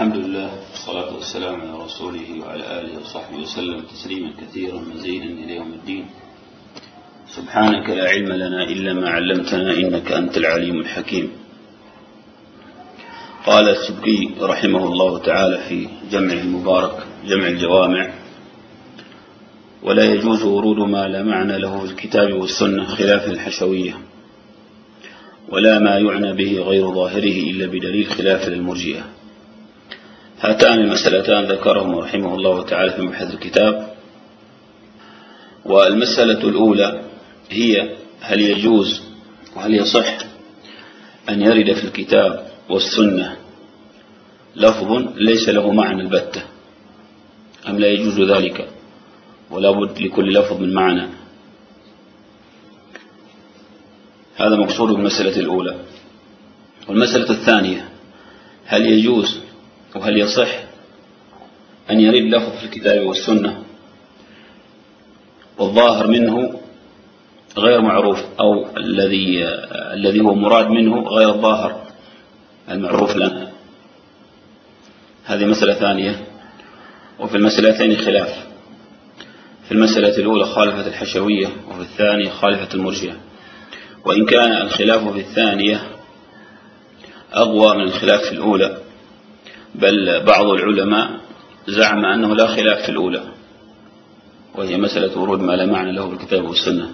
الحمد لله والصلاة والسلام على رسوله وعلى آله وصحبه وسلم تسليما كثيرا مزيدا إلى يوم الدين. سبحانك لا علم لنا إلا ما علمتنا إنك أنت العليم الحكيم. قال السبكي رحمه الله تعالى في جمع المبارك جمع الجوامع ولا يجوز ورود ما لا معنى له في الكتاب والسنة خلاف الحشوية ولا ما يعنى به غير ظاهره إلا بدليل خلاف للمرجئة هاتان المسألتان ذكرهم رحمه الله تعالى في محذ الكتاب. والمسألة الأولى هي هل يجوز وهل يصح أن يرد في الكتاب والسنة لفظ ليس له معنى البتة أم لا يجوز ذلك ولا بد لكل لفظ من معنى. هذا مقصود بالمسألة الأولى. والمسألة الثانية هل يجوز وهل يصح أن يرد له في الكتاب والسنة؟ والظاهر منه غير معروف أو الذي الذي هو مراد منه غير الظاهر المعروف لنا هذه مسألة ثانية. وفي المسألتين خلاف. في المسألة الأولى خالفة الحشوية وفي الثانية خالفة المرجئة. وإن كان الخلاف في الثانية أقوى من الخلاف في الأولى. بل بعض العلماء زعم أنه لا خلاف في الأولى وهي مسألة ورود ما لا معنى له في الكتاب والسنة.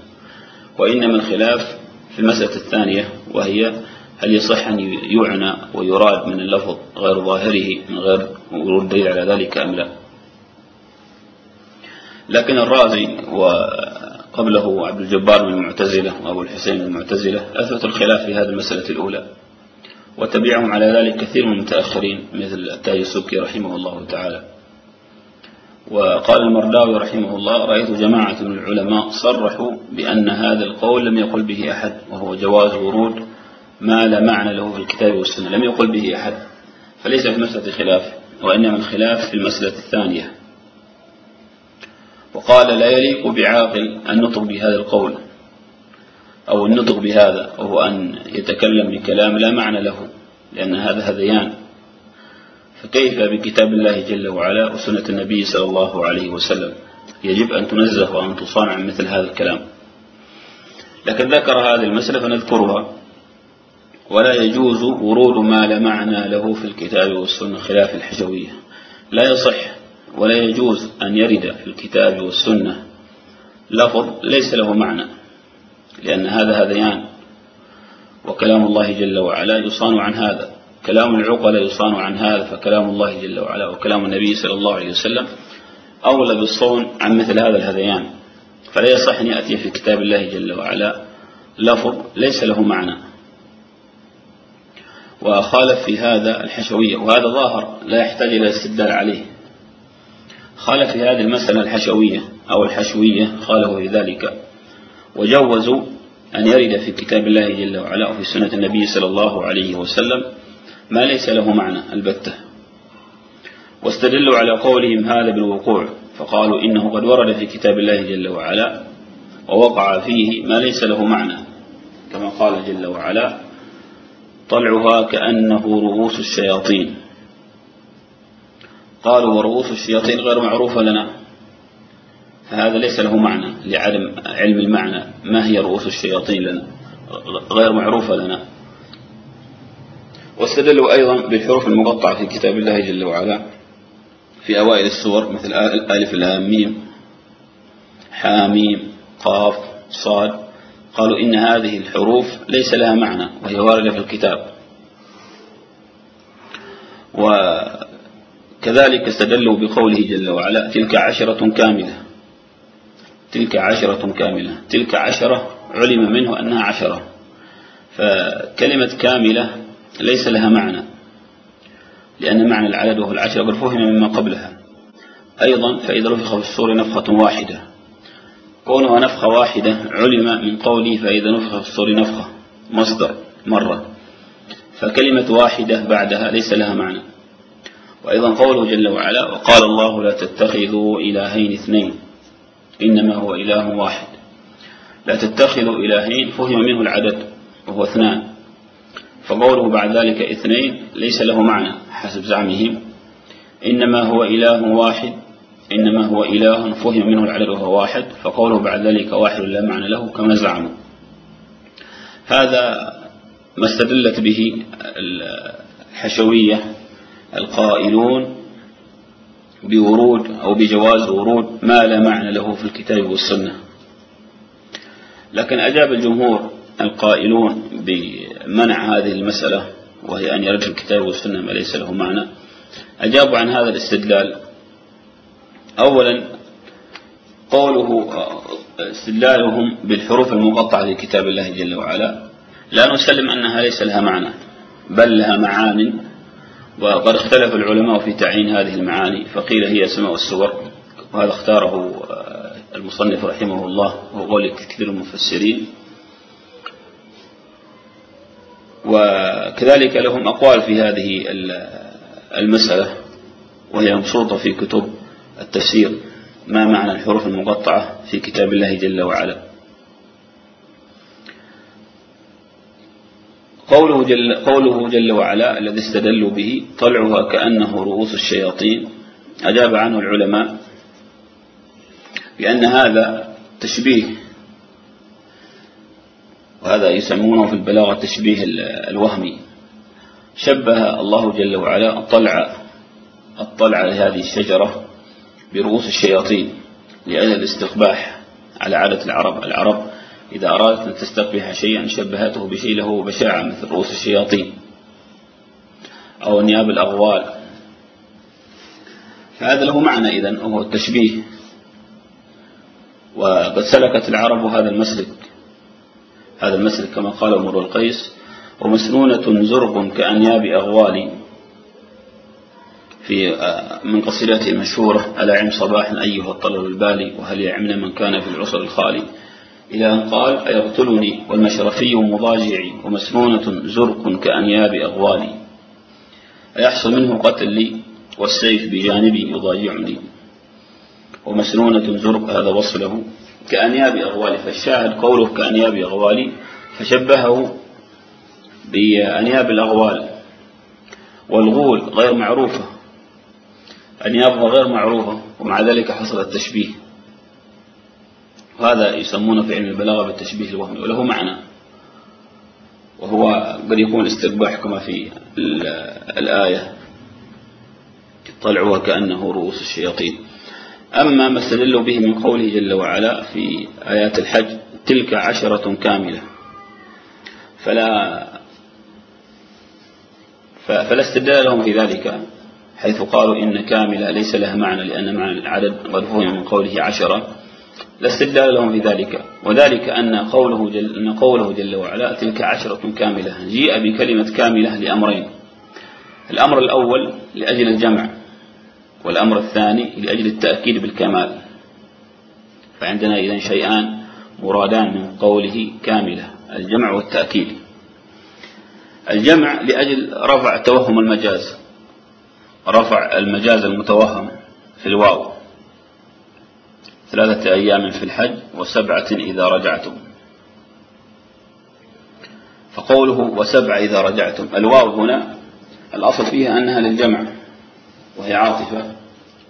وإنما الخلاف في المسألة الثانية وهي هل يصح أن يعنى ويراد من اللفظ غير ظاهره من غير ورود دليل على ذلك أم لا. لكن الرازي وقبله عبد الجبار من المعتزلة وأبو الحسين من المعتزلة أثبت الخلاف في هذه المسألة الأولى. وتبعهم على ذلك كثير من المتأخرين مثل التاجسوكي رحمه الله تعالى. وقال المرداوي رحمه الله رأيت جماعة من العلماء صرحوا بأن هذا القول لم يقل به أحد وهو جواز ورود ما لا معنى له في الكتاب والسنة. لم يقل به أحد فليس في مسألة خلاف وإنما الخلاف في المسألة الثانية. وقال لا يليق بعاقل أن نطق بهذا القول أو النطق بهذا وهو أن يتكلم بكلام لا معنى له. لأن هذا هذيان. فكيف بكتاب الله جل وعلا وسنة النبي صلى الله عليه وسلم؟ يجب أن تنزه وأن تصانع مثل هذا الكلام. لكن ذكر هذه المسألة فنذكرها. ولا يجوز ورود ما لا معنى له في الكتاب والسنة خلاف الحجوية. لا يصح ولا يجوز أن يرد في الكتاب والسنة لفظ ليس له معنى. لأن هذا هذيان. وكلام الله جل وعلا يصان عن هذا. كلام العقل يصان عن هذا فكلام الله جل وعلا وكلام النبي صلى الله عليه وسلم أولى بالصون عن مثل هذا الهذيان. فلا يصح أن يأتي في كتاب الله جل وعلا لفظ ليس له معنى. وخالف في هذا الحشوية وهذا ظاهر لا يحتاج إلى استدلال عليه. خالف في هذه المسألة الحشوية أو الحشوية خاله في ذلك وجوزوا أن يرد في كتاب الله جل وعلا وفي سنة النبي صلى الله عليه وسلم ما ليس له معنى البتة. واستدلوا على قولهم هذا بالوقوع فقالوا إنه قد ورد في كتاب الله جل وعلا ووقع فيه ما ليس له معنى كما قال جل وعلا طلعها كأنه رؤوس الشياطين. قالوا ورؤوس الشياطين غير معروفة لنا. هذا ليس له معنى لعدم علم المعنى. ما هي رؤوس الشياطين لنا؟ غير معروفة لنا. واستدلوا أيضا بالحروف المقطعة في كتاب الله جل وعلا في أوائل السور مثل ألف لام ميم حاميم قاف صاد. قالوا إن هذه الحروف ليس لها معنى وهي واردة في الكتاب. وكذلك استدلوا بقوله جل وعلا تلك عشرة كاملة. تلك عشرة كاملة. تلك عشرة علم منه أنها عشرة. فكلمة كاملة ليس لها معنى. لأن معنى العدد وهو العشرة قد فهم مما قبلها. أيضا فإذا نفخ في الصور نفخة واحدة. كونها نفخة واحدة علم من قولي فإذا نفخ في الصور نفخة. مصدر. مرة. فكلمة واحدة بعدها ليس لها معنى. وأيضا قوله جل وعلا وقال الله لا تتخذوا إلهين اثنين. إنما هو إله واحد. لا تتخذوا إلهين فهم منه العدد وهو اثنان. فقوله بعد ذلك اثنين ليس له معنى حسب زعمهم. إنما هو إله واحد إنما هو إله فهم منه العدد وهو واحد فقوله بعد ذلك واحد لا معنى له كما زعموا. هذا ما استدلت به الحشوية القائلون بورود أو بجواز ورود ما لا معنى له في الكتاب والسنة. لكن أجاب الجمهور القائلون بمنع هذه المسألة وهي أن يرد الكتاب والسنة ما ليس له معنى. أجابوا عن هذا الاستدلال. أولا قوله استدلالهم بالحروف المقطعة لكتاب الله جل وعلا. لا نسلم أنها ليس لها معنى بل لها معان. وقد اختلف العلماء في تعيين هذه المعاني فقيل هي أسماء السور وهذا اختاره آه، المصنف رحمه الله وقول كثير من المفسرين. وكذلك لهم أقوال في هذه المسألة وهي مبسوطة في كتب التفسير ما معنى الحروف المقطعة في كتاب الله جل وعلا. قوله جل, قوله جل وعلا الذي استدلوا به طلعها كأنه رؤوس الشياطين. أجاب عنه العلماء بأن هذا تشبيه. وهذا يسمونه في البلاغة تشبيه الوهمي. شبه الله جل وعلا الطلعة الطلعة لهذه الشجرة برؤوس الشياطين لأجل الاستقباح على عادة العرب. العرب إذا أرادت أن تستقبح شيئا شبهته بشيء له بشاعة مثل رؤوس الشياطين أو نياب الأغوال. فهذا له معنى إذن وهو التشبيه. وقد سلكت العرب هذا المسلك هذا المسلك كما قال أمر القيس ومسنونة زرق كأنياب أغوال في آه، من قصيدته المشهورة ألا عم صباحا أيها الطلب البالي وهل يعمنا من كان في العصر الخالي؟ إلى أن قال فيقتلني والمشرفي مضاجعي ومسنونة زرق كأنياب أغوالي. أيحصل منه قتل لي؟ والسيف بجانبي يضاجعني ومسنونة زرق هذا وصله كأنياب أغوالي. فالشاهد قوله كأنياب أغوالي فشبهه بأنياب الأغوال. والغول غير معروفة. أنيابها غير معروفة ومع ذلك حصل التشبيه. وهذا يسمونه في علم البلاغة بالتشبيه الوهمي وله معنى. وهو قد يكون استقباح كما في الآية طلعوا كأنه رؤوس الشياطين. أما ما استدلوا به من قوله جل وعلا في آيات الحج تلك عشرة كاملة. فلا فلا استدلال لهم في ذلك حيث قالوا إن كاملة ليس لها معنى لأن معنى العدد قد فهم من قوله عشرة. لاستدلال لهم لذلك وذلك أن قوله جل, أن قوله جل وعلا تلك عشرة كاملة جيء بكلمة كاملة لأمرين. الأمر الأول لأجل الجمع والأمر الثاني لأجل التأكيد بالكمال. فعندنا إذن شيئان مرادان من قوله كاملة الجمع والتأكيد. الجمع لأجل رفع توهم المجاز رفع المجاز المتوهم في الواو. ثلاثة أيام في الحج وسبعة إذا رجعتم. فقوله وسبعة إذا رجعتم الواو هنا الأصل فيها أنها للجمع وهي عاطفة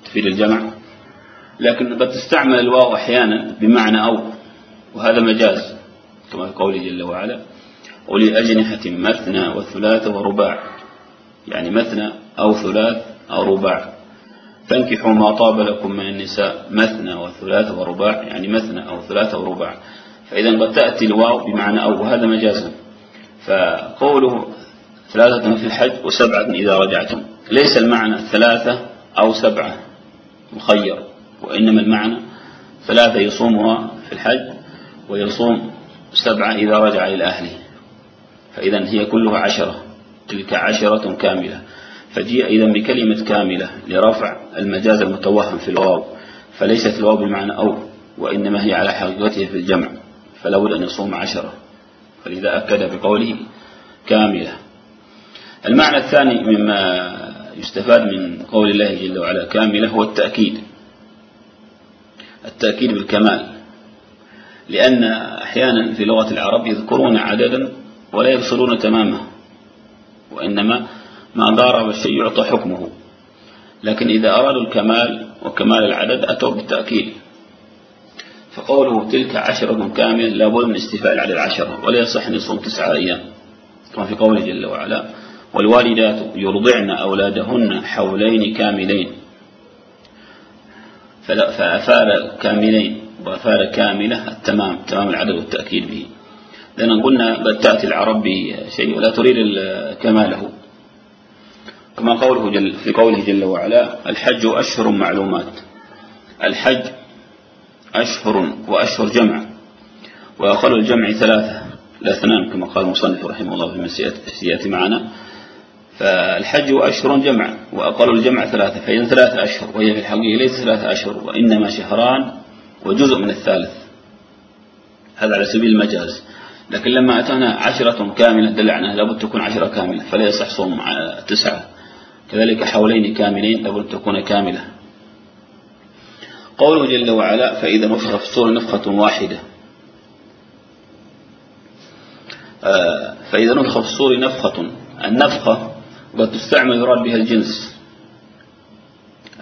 تفيد الجمع. لكن قد تستعمل الواو أحيانا بمعنى أو وهذا مجاز كما في قوله جل وعلا أولي أجنحة مثنى وثلاث ورباع. يعني مثنى أو ثلاث أو رباع. فانكحوا ما طاب لكم من النساء مثنى وثلاث ورباع يعني مثنى أو ثلاثة ورباع فإذا قد تأتي الواو بمعنى أو وهذا مجازا فقوله ثلاثة في الحج وسبعة إذا رجعتم. ليس المعنى ثلاثة أو سبعة مخير وإنما المعنى ثلاثة يصومها في الحج ويصوم سبعة إذا رجع إلى أهله. فإذا هي كلها عشرة تلك عشرة كاملة. فجيء إذا بكلمة كاملة لرفع المجاز المتوهم في الواو فليست الواو بمعنى أو وإنما هي على حقيقته في الجمع فلولا أن يصوم عشرة. فلذا أكد بقوله كاملة. المعنى الثاني مما يستفاد من قول الله جل وعلا كاملة هو التأكيد. التأكيد بالكمال. لأن أحيانا في لغة العرب يذكرون عددا ولا يبصرون تمامه وإنما ما دار والشيء يعطى حكمه. لكن إذا أرادوا الكمال وكمال العدد أتوا بالتأكيد. فقوله تلك عشرة كاملة لابد من استفاء العدد عشرة ولا يصح أن يصوم تسعة أيام. كما في قوله جل وعلا والوالدات يرضعن أولادهن حولين كاملين. فأفار كاملين وأفار كاملة التمام تمام العدد والتأكيد به. لأن قلنا بل تأتي العرب بشيء ولا تريد كماله. كما قوله جل في قوله جل وعلا الحج أشهر معلومات. الحج أشهر وأشهر جمع. وأقل الجمع ثلاثة الاثنان كما قال المصنف رحمه الله في سيأتي معنا. فالحج أشهر جمع وأقل الجمع ثلاثة فإن ثلاثة أشهر وهي في الحقيقة ليس ثلاثة أشهر وإنما شهران وجزء من الثالث. هذا على سبيل المجاز. لكن لما أتانا عشرة كاملة دلعنا لابد تكون عشرة كاملة فلا يصح صوم تسعة. كذلك حولين كاملين لابد تكون كاملة. قوله جل وعلا فإذا نفخ في الصور نفخة واحدة آه، فإذا نفخ في الصور نفخة النفخة قد تستعمل يراد بها الجنس.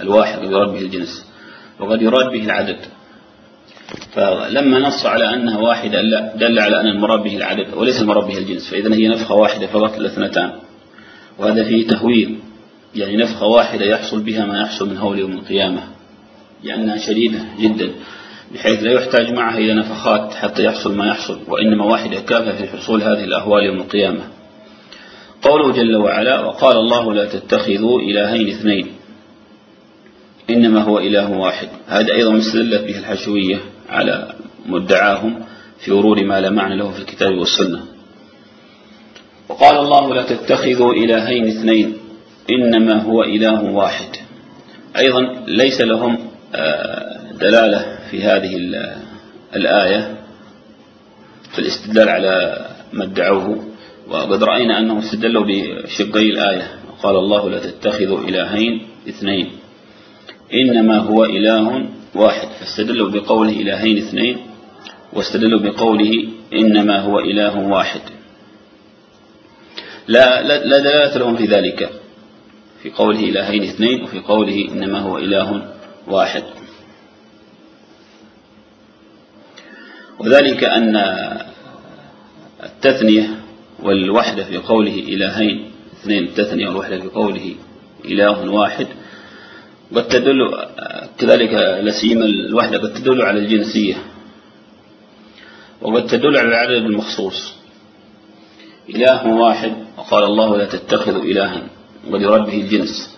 الواحد يراد به الجنس. وقد يراد به العدد. فلما نص على أنها واحدة دل على أن المراد به العدد وليس المراد به الجنس. فإذا هي نفخة واحدة فقط الاثنتان وهذا فيه تهويل. يعني نفخة واحدة يحصل بها ما يحصل من هول يوم القيامة. لأنها شديدة جدا بحيث لا يحتاج معها إلى نفخات حتى يحصل ما يحصل وإنما واحدة كافة في حصول هذه الأهوال يوم القيامة. قوله جل وعلا وقال الله لا تتخذوا إلهين اثنين إنما هو إله واحد. هذا أيضا استدلت به الحشوية على مدعاهم في ورود ما لا معنى له في الكتاب والسنة. وقال الله لا تتخذوا إلهين اثنين إنما هو إله واحد. أيضا ليس لهم آه، دلالة في هذه الآية. في الاستدلال على ما ادعوه. وقد رأينا أنهم استدلوا بشقي الآية. قال الله لا تتخذوا إلهين اثنين. إنما هو إله واحد. فاستدلوا بقوله إلهين اثنين واستدلوا بقوله إنما هو إله واحد. لا, لا دلالة لهم في ذلك. في قوله إلهين اثنين وفي قوله إنما هو إله واحد. وذلك أن التثنية والوحدة في قوله إلهين اثنين التثنية والوحدة في قوله إله واحد قد تدل كذلك لسيما الوحدة قد تدل على الجنسية وقد تدل على العدد المخصوص. إله واحد وقال الله لا تتخذوا إلها. يراد به الجنس.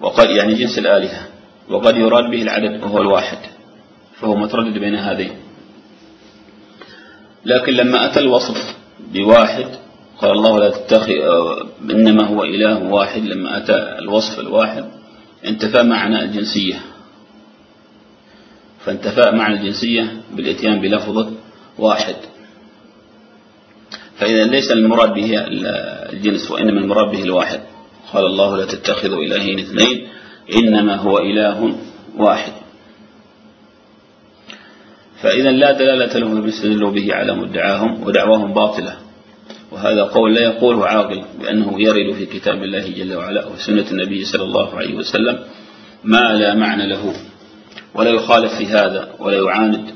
وقد يعني جنس الآلهة. وقد يراد به العدد وهو الواحد. فهو متردد بين هذين. لكن لما أتى الوصف بواحد قال الله لا تتخذ إنما هو إله واحد. لما أتى الوصف الواحد انتفى معنى الجنسية. فانتفى معنى الجنسية بالإتيان بلفظة واحد. فإذا ليس المراد به الجنس وإنما المراد به الواحد. قال الله لا تتخذوا إلهين اثنين إنما هو إله واحد. فإذا لا دلالة لهم يستدلوا استدلوا به على مدعاهم ودعواهم باطلة. وهذا قول لا يقوله عاقل بأنه يرد في كتاب الله جل وعلا وسنة النبي صلى الله عليه وسلم ما لا معنى له. ولا يخالف في هذا ولا يعاند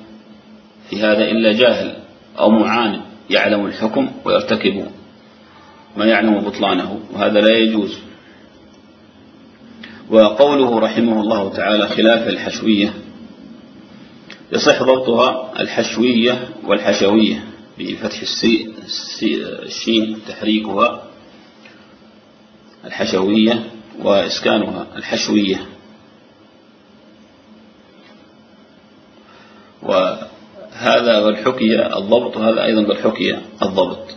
في هذا إلا جاهل أو معاند. يعلم الحكم ويرتكب ما يعلم بطلانه وهذا لا يجوز. وقوله رحمه الله تعالى خلاف الحشوية يصح ضبطها الحشوية والحشوية بفتح الشين تحريكها الحشوية وإسكانها الحشوية. و هذا والحكية الضبط وهذا أيضا بالحكية الضبط.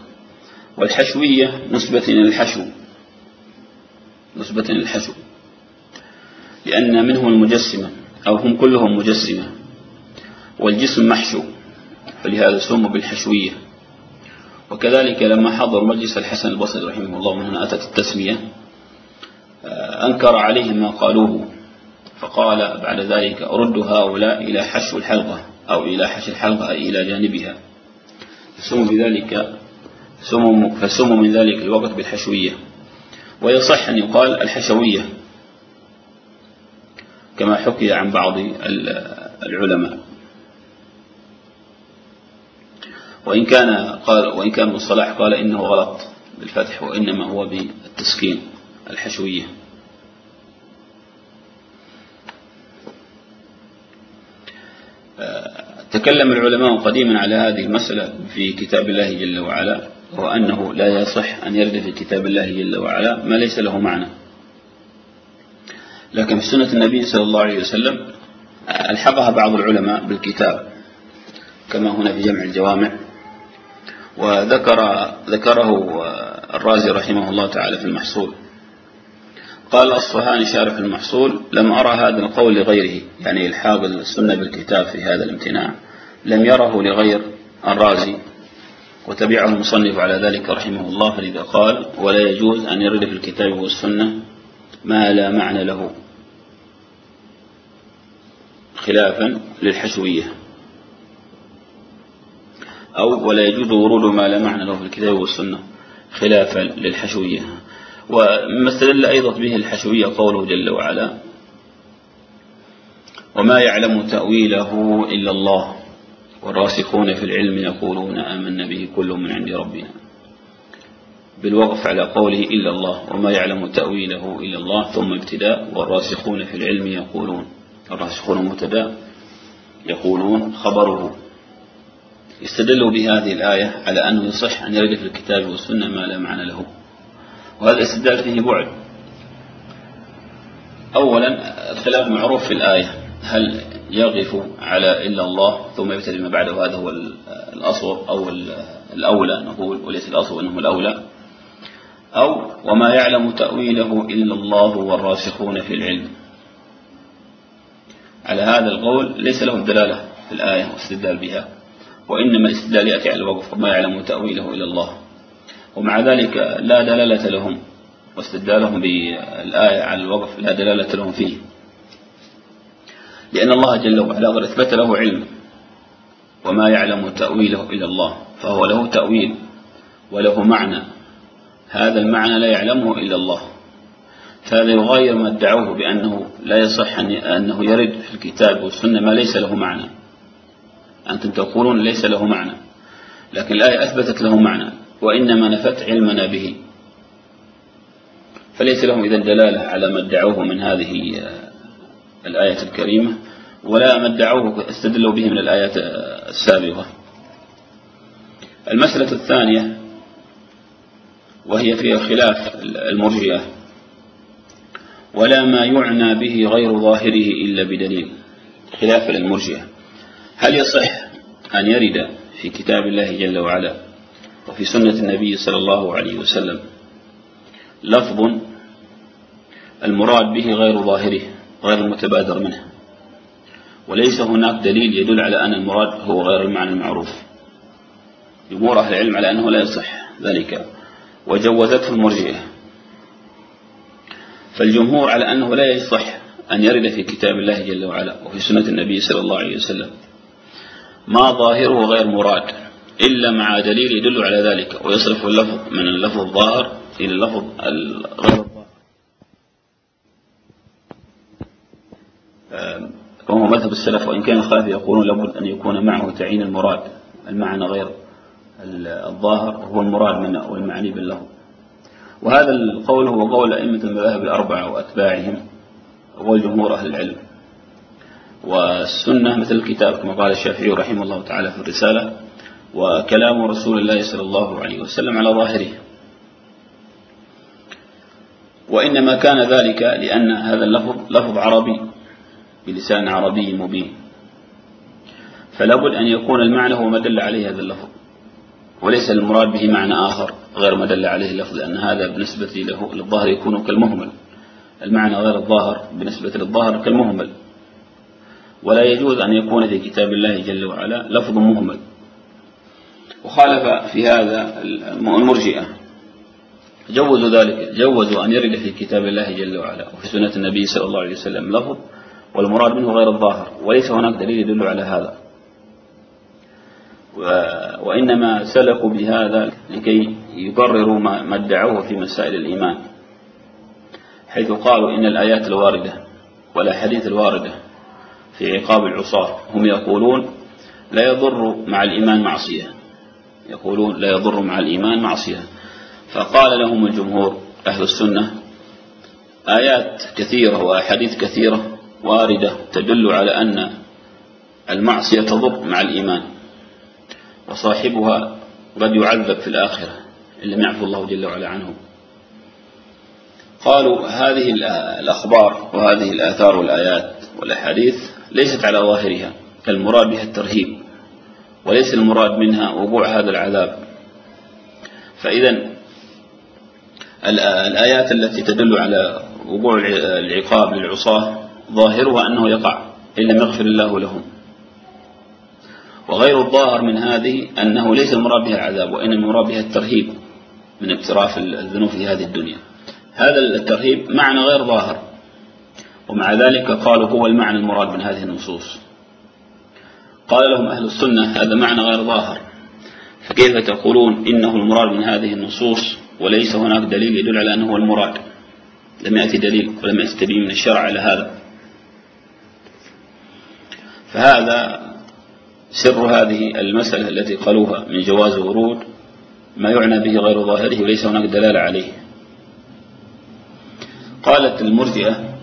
والحشوية نسبة إلى الحشو. نسبة إلى الحشو. لأن منهم المجسمة أو هم كلهم مجسمة. والجسم محشو فلهذا سموا بالحشوية. وكذلك لما حضر مجلس الحسن البصري رحمه الله من هنا أتت التسمية آه، أنكر عليهم ما قالوه. فقال بعد ذلك أرد هؤلاء إلى حشو الحلقة. أو إلى حش الحلقة إلى جانبها. فسموا بذلك فسموا من ذلك الوقت بالحشوية. ويصح أن يقال الحشوية كما حكي عن بعض العلماء. وإن كان قال وإن كان مصطلح قال إنه غلط بالفتح وإنما هو بالتسكين الحشوية. تكلم العلماء قديما على هذه المسألة في كتاب الله جل وعلا وأنه لا يصح أن يرد في كتاب الله جل وعلا ما ليس له معنى. لكن في سنة النبي صلى الله عليه وسلم ألحقها بعض العلماء بالكتاب كما هنا في جمع الجوامع. وذكر ذكره الرازي رحمه الله تعالى في المحصول. قال الصهاني شارح المحصول لم أرى هذا القول لغيره. يعني الحاق السنة بالكتاب في هذا الامتناع. لم يره لغير الرازي. وتبعه المصنف على ذلك رحمه الله لذا قال ولا يجوز أن يرد في الكتاب والسنة ما لا معنى له. خلافا للحشوية. أو ولا يجوز ورود ما لا معنى له في الكتاب والسنة خلافا للحشوية. وما استدل أيضا به الحشوية قوله جل وعلا وما يعلم تأويله إلا الله والراسخون في العلم يقولون آمنا به كل من عند ربنا بالوقف على قوله إلا الله وما يعلم تأويله إلا الله ثم ابتداء والراسخون في العلم يقولون الراسخون مبتدا يقولون خبره استدلوا بهذه الآية على أنه يصح أن يرد في الكتاب والسنة ما لا معنى له وهذا استدلال فيه بعد. أولا الخلاف معروف في الآية. هل يغف على إلا الله ثم يبتلي ما بعده؟ هذا هو الأصغر أو الأولى نقول وليس الأصغر إنه الأولى. أو وما يعلم تأويله إلا الله والراسخون في العلم. على هذا القول ليس له دلالة في الآية واستدلال بها. وإنما الاستدلال يأتي على الوقف. وما يعلم تأويله إلا الله. ومع ذلك لا دلالة لهم واستدلالهم بالآية على الوقف لا دلالة لهم فيه. لأن الله جل وعلا قد أثبت له علم وما يعلم تأويله إلا الله فهو له تأويل وله معنى. هذا المعنى لا يعلمه إلا الله. فهذا يغير ما ادعوه بأنه لا يصح أنه يرد في الكتاب والسنة ما ليس له معنى. أنتم تقولون ليس له معنى لكن الآية أثبتت له معنى. وإنما نفت علمنا به. فليس لهم إذا دلالة على ما ادعوه من هذه آه، الآية الكريمة ولا ما ادعوه استدلوا به من الآيات آه، السابقة. المسألة الثانية وهي في خلاف المرجئة. ولا ما يعنى به غير ظاهره إلا بدليل. خلافا للمرجئة. هل يصح أن يرد في كتاب الله جل وعلا وفي سنة النبي صلى الله عليه وسلم. لفظ المراد به غير ظاهره غير المتبادر منه. وليس هناك دليل يدل على أن المراد هو غير المعنى المعروف. جمهور أهل العلم على أنه لا يصح ذلك. وجوزته المرجئة. فالجمهور على أنه لا يصح أن يرد في كتاب الله جل وعلا وفي سنة النبي صلى الله عليه وسلم. ما ظاهره غير مراد. إلا مع دليل يدل على ذلك ويصرف اللفظ من اللفظ الظاهر إلى اللفظ الغير آه، وهو مذهب السلف وإن كان الخلاف يقولون لابد أن يكون معه تعيين المراد المعنى غير الظاهر هو المراد منه والمعني باللفظ. وهذا القول هو قول أئمة المذاهب الأربعة وأتباعهم والجمهور أهل العلم. والسنة مثل الكتاب كما قال الشافعي رحمه الله تعالى في الرسالة وكلام رسول الله صلى الله عليه وسلم على ظاهره. وإنما كان ذلك لأن هذا اللفظ لفظ عربي بلسان عربي مبين. فلا بد أن يكون المعنى هو ما دل عليه هذا اللفظ وليس المراد به معنى آخر غير ما دل عليه اللفظ لأن هذا بالنسبة له للظاهر يكون كالمهمل. المعنى غير الظاهر بالنسبة للظاهر كالمهمل. ولا يجوز أن يكون في كتاب الله جل وعلا لفظ مهمل. وخالف في هذا المرجئة. جوزوا ذلك جوزوا أن يرد في كتاب الله جل وعلا وفي سنة النبي صلى الله عليه وسلم لفظ والمراد منه غير الظاهر وليس هناك دليل يدل على هذا. وإنما سلكوا بهذا لكي يقرروا ما ادعوه في مسائل الإيمان حيث قالوا إن الآيات الواردة والأحاديث الواردة في عقاب العصاة. هم يقولون لا يضر مع الإيمان معصية. يقولون لا يضر مع الإيمان معصية. فقال لهم الجمهور أهل السنة آيات كثيرة وأحاديث كثيرة واردة تدل على أن المعصية تضر مع الإيمان وصاحبها قد يعذب في الآخرة إن لم يعفو الله جل وعلا عنه. قالوا هذه الأخبار وهذه الآثار والآيات والأحاديث ليست على ظاهرها المراد بها الترهيب. وليس المراد منها وقوع هذا العذاب. فإذا الآيات التي تدل على وقوع العقاب للعصاة ظاهرها أنه يقع إن لم يغفر الله لهم. وغير الظاهر من هذه أنه ليس المراد بها العذاب وإن المراد بها الترهيب من اقتراف الذنوب في هذه الدنيا. هذا الترهيب معنى غير ظاهر ومع ذلك قالوا هو المعنى المراد من هذه النصوص. قال لهم أهل السنة هذا معنى غير ظاهر. فكيف تقولون إنه المراد من هذه النصوص وليس هناك دليل يدل على أنه المراد؟ لم يأتي دليل ولم يستبين من الشرع على هذا. فهذا سر هذه المسألة التي قالوها من جواز ورود. ما يعنى به غير ظاهره وليس هناك دلالة عليه. قالت المرجئة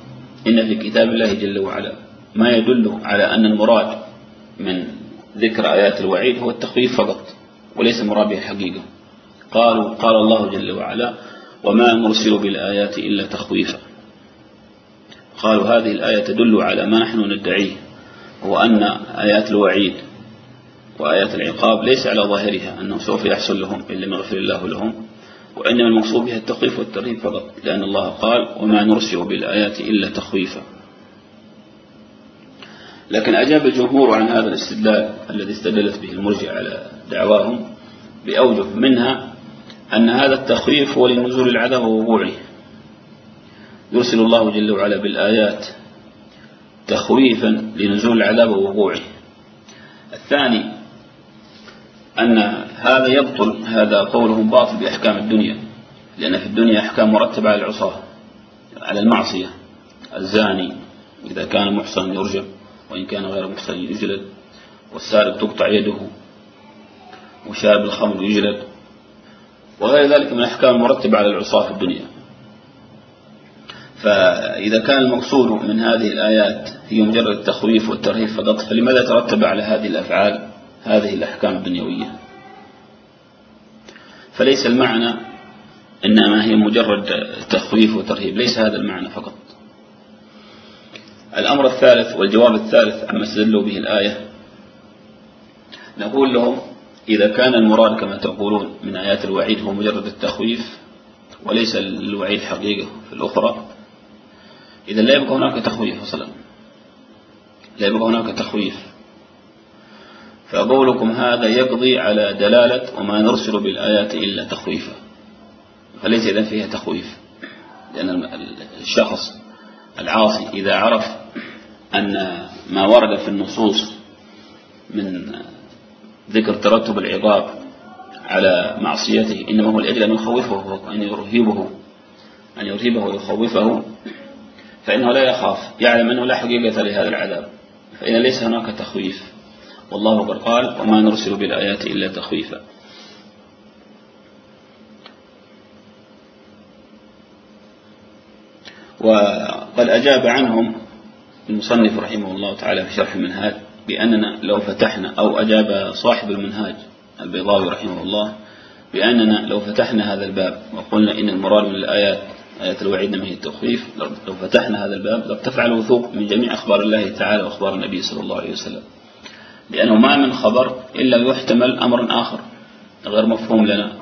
إن في كتاب الله جل وعلا ما يدل على أن المراد من ذكر آيات الوعيد هو التخويف فقط وليس مراد حقيقة. قالوا قال الله جل وعلا وما نرسل بالآيات إلا تخويفا. قالوا هذه الآية تدل على ما نحن ندعيه هو أن آيات الوعيد وآيات العقاب ليس على ظاهرها أنه سوف يحصل لهم إلا ما غفر الله لهم وإنما المقصود بها التخويف والترهيب فقط لأن الله قال وما نرسل بالآيات إلا تخويفا. لكن أجاب الجمهور عن هذا الاستدلال الذي استدلت به المرجع على دعواهم بأوجه منها أن هذا التخويف هو لنزول العذاب ووقوعه يرسل الله جل وعلا بالآيات تخويفا لنزول العذاب ووقوعه الثاني أن هذا يبطل هذا قولهم باطل بأحكام الدنيا لأن في الدنيا أحكام مرتبة على العصاة على المعصية الزاني إذا كان محصنا يرجم وإن كان غير محسن يجلد والسارق تقطع يده وشارب الخمر يجلد وغير ذلك من الأحكام المرتبة على العصاة في الدنيا. فإذا كان المقصود من هذه الآيات هي مجرد التخويف والترهيب فقط فلماذا ترتب على هذه الأفعال؟ هذه الأحكام الدنيوية. فليس المعنى إنما هي مجرد تخويف وترهيب ليس هذا المعنى فقط. الأمر الثالث والجواب الثالث عما استدلوا به الآية. نقول لهم إذا كان المراد كما تقولون من آيات الوعيد هو مجرد التخويف وليس الوعيد حقيقة في الأخرى. إذا لا يبقى هناك تخويف أصلا. لا يبقى هناك تخويف. فقولكم هذا يقضي على دلالة وما نرسل بالآيات إلا تخويفا. فليس إذا فيها تخويف. لأن الشخص العاصي إذا عرف أن ما ورد في النصوص من ذكر ترتب العقاب على معصيته إنما هو الأجل أن يخوفه أن يرهبه أن يرهبه ويخوفه فإنه لا يخاف يعلم أنه لا حقيقة لهذا العذاب فإن ليس هناك تخويف. والله قد قال وما نرسل بالآيات إلا تخويفا. وقد أجاب عنهم المصنف رحمه الله تعالى في شرح المنهاج بأننا لو فتحنا أو أجاب صاحب المنهاج البيضاوي رحمه الله بأننا لو فتحنا هذا الباب وقلنا إن المراد من الآيات آية الوعيد من التخفيف لو فتحنا هذا الباب لارتفع الوثوق من جميع أخبار الله تعالى وأخبار النبي صلى الله عليه وسلم. لأنه ما من خبر إلا يحتمل أمر آخر غير مفهوم لنا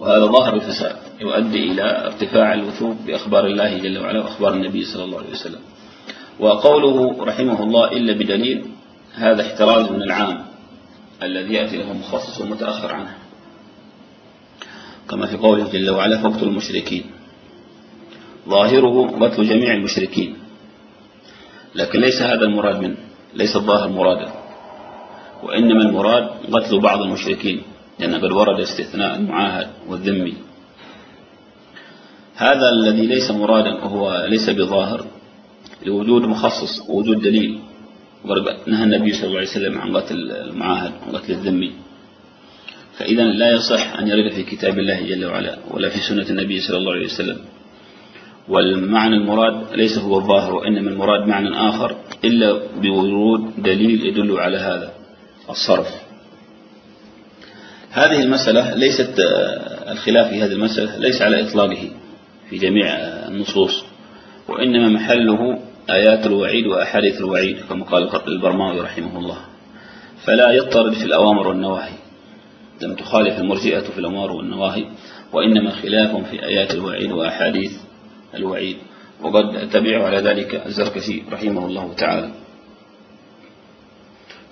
وهذا ظاهر الفساد يؤدي إلى ارتفاع الوثوق بأخبار الله جل وعلا وأخبار النبي صلى الله عليه وسلم. وقوله رحمه الله إلا بدليل هذا احتراز من العام الذي يأتي له مخصص ومتأخر عنه. كما في قوله جل وعلا فاقتلوا المشركين. ظاهره قتل جميع المشركين. لكن ليس هذا المراد منه ليس الظاهر مرادا وإنما المراد قتل بعض المشركين لأن قد ورد استثناء المعاهد والذمي. هذا الذي ليس مرادا وهو ليس بظاهر لوجود مخصص ووجود دليل. نهى النبي صلى الله عليه وسلم عن قتل المعاهد عن قتل الذمي فإذا لا يصح أن يرد في كتاب الله جل وعلا ولا في سنة النبي صلى الله عليه وسلم. والمعنى المراد ليس هو الظاهر وإنما المراد معنى آخر إلا بوجود دليل يدل على هذا الصرف. هذه المسألة ليست آه، الخلاف في هذه المسألة ليس على إطلاقه في جميع آه، النصوص وإنما محله آيات الوعيد وأحاديث الوعيد كما قال البرماوي رحمه الله. فلا يضطرد في الأوامر والنواهي. لم تخالف المرجئة في الأوامر والنواهي وإنما خلاف في آيات الوعيد وأحاديث الوعيد. وقد تبع على ذلك الزركشي رحمه الله تعالى.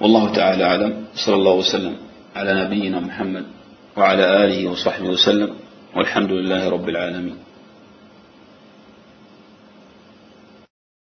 والله تعالى أعلم. صلى الله وسلم على نبينا محمد وعلى آله وصحبه وسلم. والحمد لله رب العالمين.